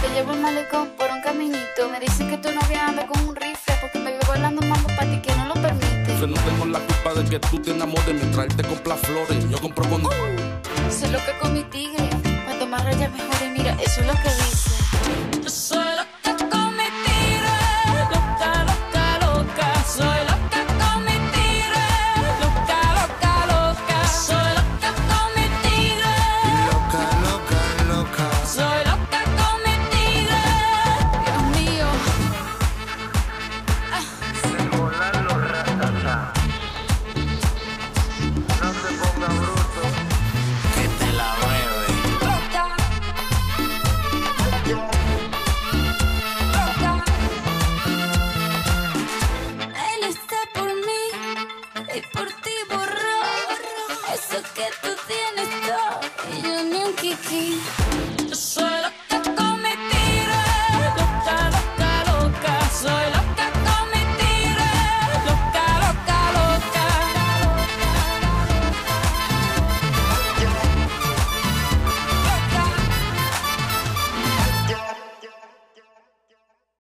te llevo al malecón por un caminito. Me dicen que tu novia anda con un rifle porque me veo volando mambo para ti que no lo permite. Yo no tengo la culpa de que tú te enamores mientras él te compra flores. Yo compro con. Uh, soy loca con mi tigre. Cuando más rayas mejor y mira, eso es lo que dice. por ti borró eso que tú tienes todo y yo ni un kiki.